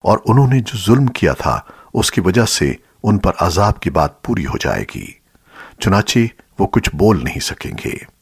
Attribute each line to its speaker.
Speaker 1: اور انہوں نے جو ظلم کیا تھا، اس کی وجہ سے ان پر عذاب کی بات پوری ہو جائے گی۔ چنانچہ وہ کچھ بول نہیں سکیں گے۔